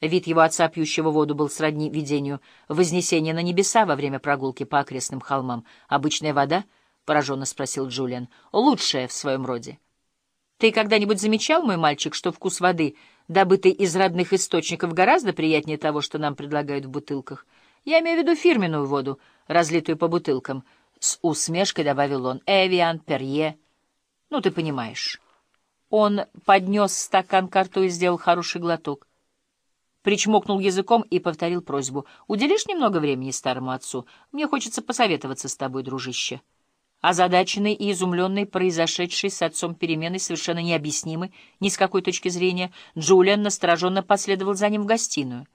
Вид его отца, пьющего воду, был сродни видению вознесения на небеса во время прогулки по окрестным холмам. «Обычная вода?» — пораженно спросил Джулиан. «Лучшая в своем роде». «Ты когда-нибудь замечал, мой мальчик, что вкус воды, добытый из родных источников, гораздо приятнее того, что нам предлагают в бутылках? Я имею в виду фирменную воду, разлитую по бутылкам». С усмешкой добавил он. «Эвиан, Перье. Ну, ты понимаешь». Он поднес стакан к рту и сделал хороший глоток причмокнул языком и повторил просьбу. «Уделишь немного времени старому отцу? Мне хочется посоветоваться с тобой, дружище». Озадаченный и изумленный произошедшей с отцом переменой совершенно необъяснимы ни с какой точки зрения, Джулиан настороженно последовал за ним в гостиную.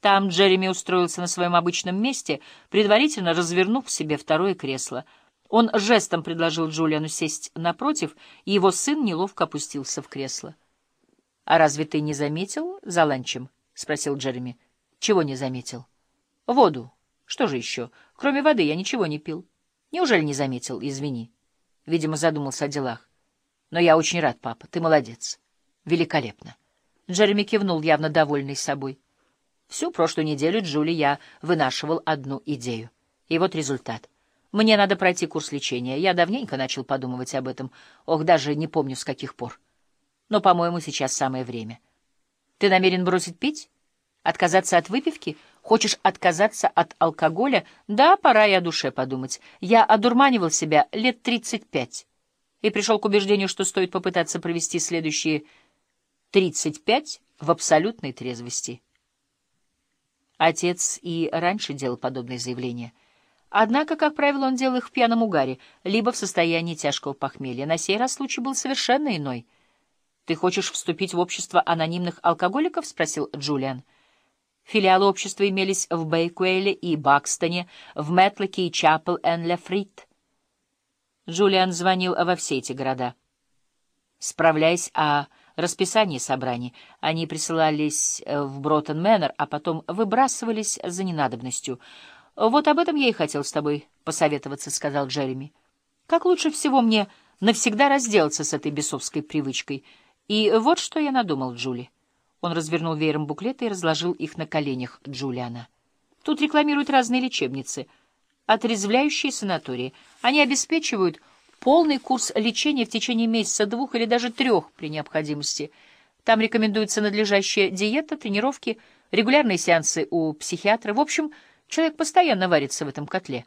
Там Джереми устроился на своем обычном месте, предварительно развернув себе второе кресло. Он жестом предложил Джулиану сесть напротив, и его сын неловко опустился в кресло. — А разве ты не заметил за ланчем? —— спросил Джереми. — Чего не заметил? — Воду. Что же еще? Кроме воды я ничего не пил. Неужели не заметил? Извини. Видимо, задумался о делах. Но я очень рад, папа. Ты молодец. Великолепно. Джереми кивнул, явно довольный собой. Всю прошлую неделю Джули я вынашивал одну идею. И вот результат. Мне надо пройти курс лечения. Я давненько начал подумывать об этом. Ох, даже не помню, с каких пор. Но, по-моему, сейчас самое время. — ты намерен бросить пить? Отказаться от выпивки? Хочешь отказаться от алкоголя? Да, пора и о душе подумать. Я одурманивал себя лет тридцать пять и пришел к убеждению, что стоит попытаться провести следующие тридцать пять в абсолютной трезвости. Отец и раньше делал подобные заявления. Однако, как правило, он делал их в пьяном угаре, либо в состоянии тяжкого похмелья. На сей раз случай был совершенно иной — «Ты хочешь вступить в общество анонимных алкоголиков?» — спросил Джулиан. Филиалы общества имелись в Бейкуэле и Бакстоне, в Мэтлоке и Чапел-эн-Ле-Фрит. Джулиан звонил во все эти города. Справляясь о расписании собраний, они присылались в Броттон-Мэннер, а потом выбрасывались за ненадобностью. «Вот об этом я и хотел с тобой посоветоваться», — сказал Джереми. «Как лучше всего мне навсегда разделаться с этой бесовской привычкой?» И вот что я надумал, Джули. Он развернул веером буклеты и разложил их на коленях Джулиана. Тут рекламируют разные лечебницы, отрезвляющие санатории. Они обеспечивают полный курс лечения в течение месяца, двух или даже трех при необходимости. Там рекомендуется надлежащая диета, тренировки, регулярные сеансы у психиатра. В общем, человек постоянно варится в этом котле.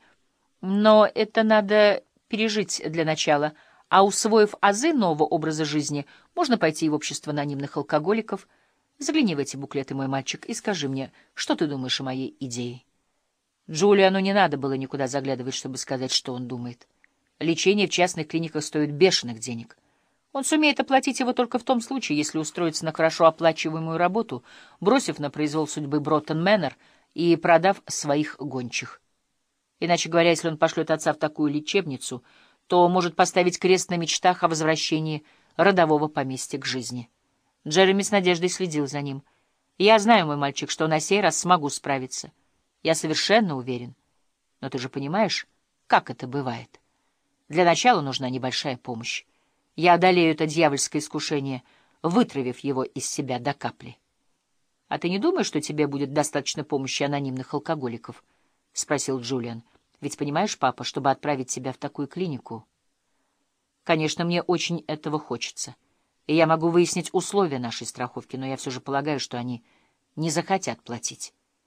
Но это надо пережить для начала — а усвоив азы нового образа жизни, можно пойти в общество анонимных алкоголиков. Загляни в эти буклеты, мой мальчик, и скажи мне, что ты думаешь о моей идее. Джулиану не надо было никуда заглядывать, чтобы сказать, что он думает. Лечение в частных клиниках стоит бешеных денег. Он сумеет оплатить его только в том случае, если устроится на хорошо оплачиваемую работу, бросив на произвол судьбы Броттон Мэннер и продав своих гончих. Иначе говоря, если он пошлет отца в такую лечебницу — то может поставить крест на мечтах о возвращении родового поместья к жизни. Джереми с надеждой следил за ним. «Я знаю, мой мальчик, что на сей раз смогу справиться. Я совершенно уверен. Но ты же понимаешь, как это бывает. Для начала нужна небольшая помощь. Я одолею это дьявольское искушение, вытравив его из себя до капли. — А ты не думаешь, что тебе будет достаточно помощи анонимных алкоголиков? — спросил Джулиан. Ведь понимаешь, папа, чтобы отправить тебя в такую клинику... Конечно, мне очень этого хочется. И я могу выяснить условия нашей страховки, но я все же полагаю, что они не захотят платить.